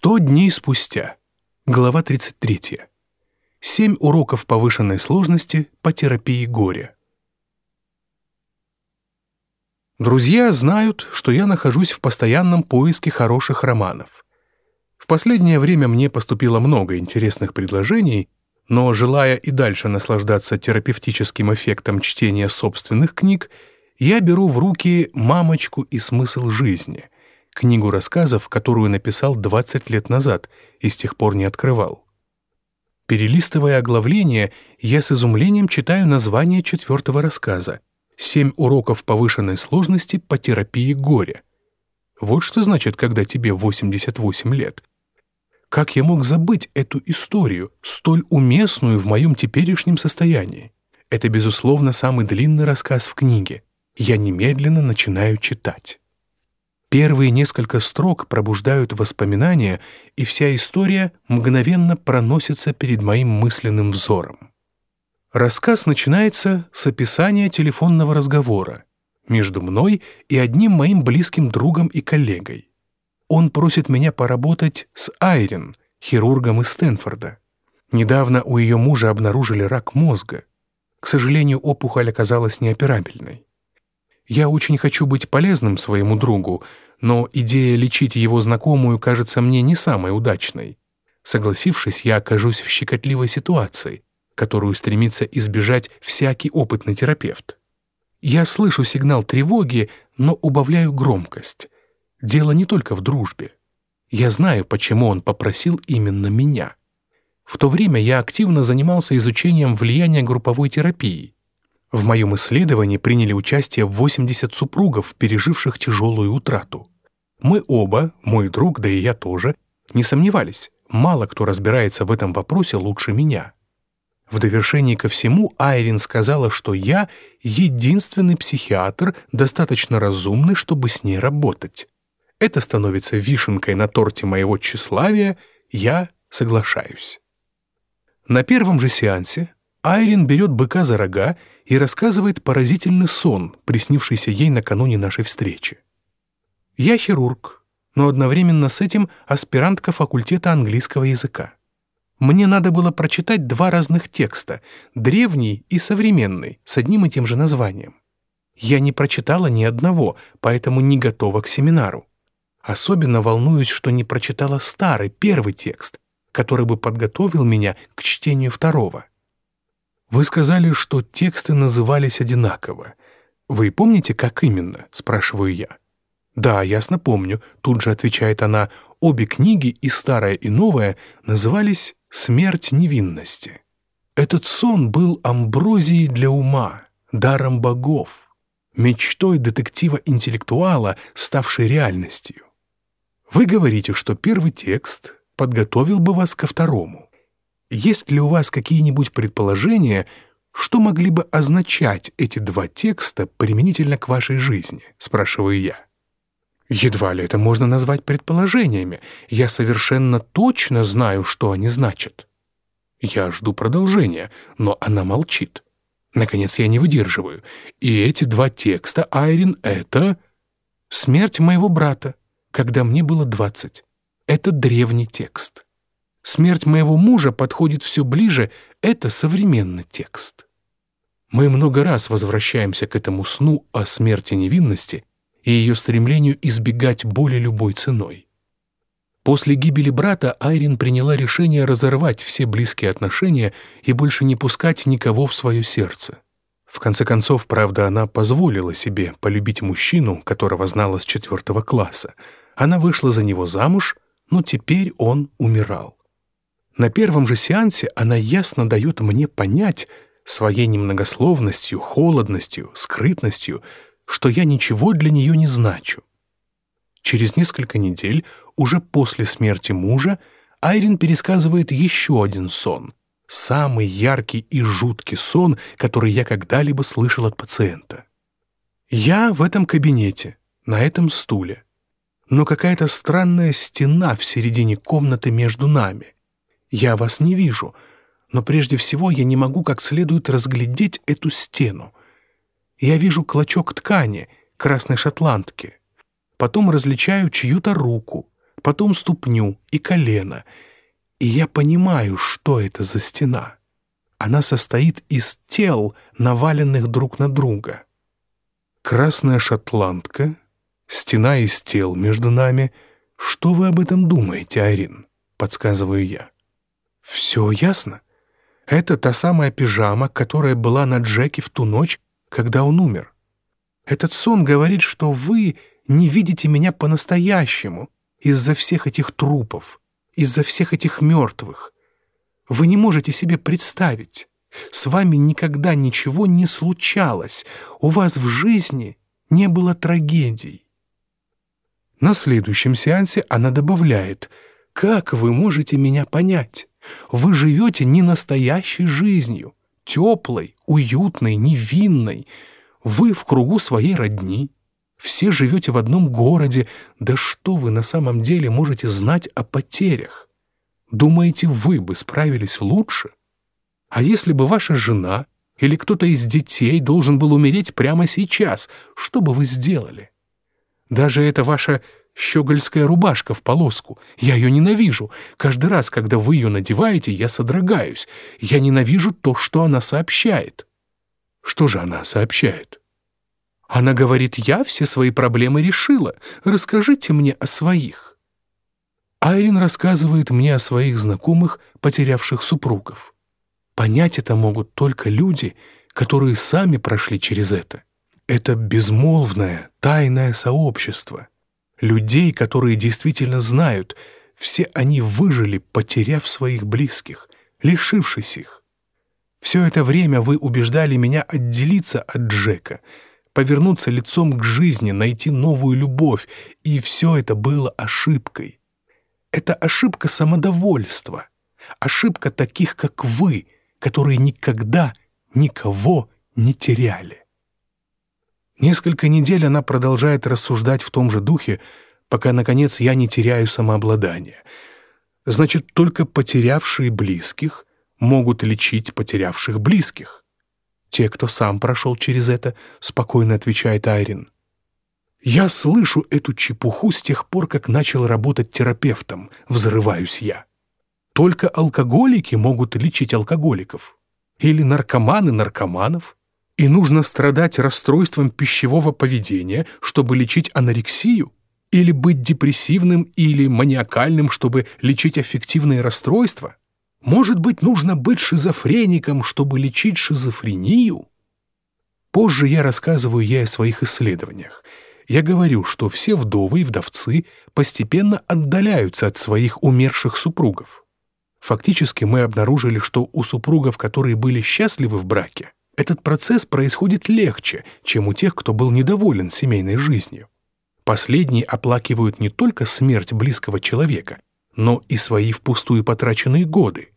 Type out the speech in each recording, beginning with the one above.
Сто дней спустя. Глава 33. Семь уроков повышенной сложности по терапии горя. Друзья знают, что я нахожусь в постоянном поиске хороших романов. В последнее время мне поступило много интересных предложений, но, желая и дальше наслаждаться терапевтическим эффектом чтения собственных книг, я беру в руки «Мамочку и смысл жизни», книгу рассказов, которую написал 20 лет назад и с тех пор не открывал. Перелистывая оглавление, я с изумлением читаю название четвертого рассказа «Семь уроков повышенной сложности по терапии горя». Вот что значит, когда тебе 88 лет. Как я мог забыть эту историю, столь уместную в моем теперешнем состоянии? Это, безусловно, самый длинный рассказ в книге. Я немедленно начинаю читать. Первые несколько строк пробуждают воспоминания, и вся история мгновенно проносится перед моим мысленным взором. Рассказ начинается с описания телефонного разговора между мной и одним моим близким другом и коллегой. Он просит меня поработать с Айрин, хирургом из Стэнфорда. Недавно у ее мужа обнаружили рак мозга. К сожалению, опухоль оказалась неоперабельной. Я очень хочу быть полезным своему другу, но идея лечить его знакомую кажется мне не самой удачной. Согласившись, я окажусь в щекотливой ситуации, которую стремится избежать всякий опытный терапевт. Я слышу сигнал тревоги, но убавляю громкость. Дело не только в дружбе. Я знаю, почему он попросил именно меня. В то время я активно занимался изучением влияния групповой терапии. В моем исследовании приняли участие 80 супругов, переживших тяжелую утрату. Мы оба, мой друг, да и я тоже, не сомневались, мало кто разбирается в этом вопросе лучше меня. В довершении ко всему Айрин сказала, что я единственный психиатр, достаточно разумный, чтобы с ней работать. Это становится вишенкой на торте моего тщеславия, я соглашаюсь. На первом же сеансе Айрин берет быка за рога и рассказывает поразительный сон, приснившийся ей накануне нашей встречи. Я хирург, но одновременно с этим аспирантка факультета английского языка. Мне надо было прочитать два разных текста, древний и современный, с одним и тем же названием. Я не прочитала ни одного, поэтому не готова к семинару. Особенно волнуюсь, что не прочитала старый, первый текст, который бы подготовил меня к чтению второго. Вы сказали, что тексты назывались одинаково. Вы помните, как именно? Спрашиваю я. Да, ясно помню, тут же отвечает она. Обе книги, и старая, и новая, назывались «Смерть невинности». Этот сон был амброзией для ума, даром богов, мечтой детектива-интеллектуала, ставшей реальностью. Вы говорите, что первый текст подготовил бы вас ко второму. Есть ли у вас какие-нибудь предположения, что могли бы означать эти два текста применительно к вашей жизни?» — спрашиваю я. Едва ли это можно назвать предположениями. Я совершенно точно знаю, что они значат. Я жду продолжения, но она молчит. Наконец я не выдерживаю. И эти два текста, Айрин, это... «Смерть моего брата, когда мне было двадцать». Это древний текст. Смерть моего мужа подходит все ближе, это современный текст. Мы много раз возвращаемся к этому сну о смерти невинности и ее стремлению избегать боли любой ценой. После гибели брата Айрин приняла решение разорвать все близкие отношения и больше не пускать никого в свое сердце. В конце концов, правда, она позволила себе полюбить мужчину, которого знала с четвертого класса. Она вышла за него замуж, но теперь он умирал. На первом же сеансе она ясно дает мне понять своей немногословностью, холодностью, скрытностью, что я ничего для нее не значу. Через несколько недель, уже после смерти мужа, Айрин пересказывает еще один сон, самый яркий и жуткий сон, который я когда-либо слышал от пациента. Я в этом кабинете, на этом стуле, но какая-то странная стена в середине комнаты между нами — я вас не вижу, но прежде всего я не могу как следует разглядеть эту стену. Я вижу клочок ткани, красной шотландки. Потом различаю чью-то руку, потом ступню и колено, и я понимаю, что это за стена. Она состоит из тел, наваленных друг на друга. Красная шотландка, стена из тел между нами. Что вы об этом думаете, Айрин? Подсказываю я. Все ясно. Это та самая пижама, которая была на Джеке в ту ночь, когда он умер. Этот сон говорит, что вы не видите меня по-настоящему из-за всех этих трупов, из-за всех этих мертвых. Вы не можете себе представить. С вами никогда ничего не случалось. У вас в жизни не было трагедий. На следующем сеансе она добавляет, «Как вы можете меня понять? Вы живете не настоящей жизнью, теплой, уютной, невинной. Вы в кругу своей родни. Все живете в одном городе. Да что вы на самом деле можете знать о потерях? Думаете, вы бы справились лучше? А если бы ваша жена или кто-то из детей должен был умереть прямо сейчас, что бы вы сделали? Даже эта ваша щегольская рубашка в полоску. Я ее ненавижу. Каждый раз, когда вы ее надеваете, я содрогаюсь. Я ненавижу то, что она сообщает. Что же она сообщает? Она говорит, я все свои проблемы решила. Расскажите мне о своих. Айрин рассказывает мне о своих знакомых, потерявших супругов. Понять это могут только люди, которые сами прошли через это. Это безмолвное, тайное сообщество. Людей, которые действительно знают, все они выжили, потеряв своих близких, лишившись их. Все это время вы убеждали меня отделиться от Джека, повернуться лицом к жизни, найти новую любовь, и все это было ошибкой. Это ошибка самодовольства, ошибка таких, как вы, которые никогда никого не теряли. Несколько недель она продолжает рассуждать в том же духе, пока, наконец, я не теряю самообладание. Значит, только потерявшие близких могут лечить потерявших близких. Те, кто сам прошел через это, спокойно отвечает Айрин. Я слышу эту чепуху с тех пор, как начал работать терапевтом, взрываюсь я. Только алкоголики могут лечить алкоголиков. Или наркоманы наркоманов. И нужно страдать расстройством пищевого поведения, чтобы лечить анорексию. Или быть депрессивным или маниакальным, чтобы лечить аффективные расстройства. Может быть, нужно быть шизофреником, чтобы лечить шизофрению? Позже я рассказываю ей о своих исследованиях. Я говорю, что все вдовы и вдовцы постепенно отдаляются от своих умерших супругов. Фактически мы обнаружили, что у супругов, которые были счастливы в браке, этот процесс происходит легче, чем у тех, кто был недоволен семейной жизнью. Последние оплакивают не только смерть близкого человека, но и свои впустую потраченные годы.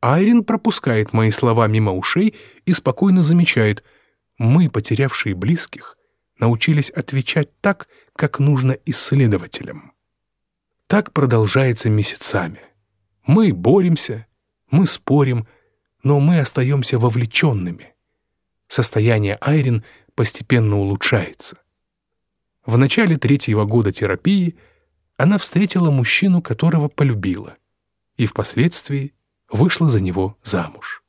Айрин пропускает мои слова мимо ушей и спокойно замечает, мы, потерявшие близких, научились отвечать так, как нужно исследователям. Так продолжается месяцами. Мы боремся, мы спорим, но мы остаемся вовлеченными. Состояние Айрин постепенно улучшается. В начале третьего года терапии она встретила мужчину, которого полюбила, и впоследствии вышла за него замуж.